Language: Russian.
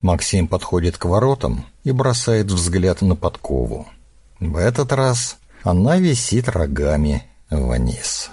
Максим подходит к воротам и бросает взгляд на подкову. В этот раз она висит рогами вниз.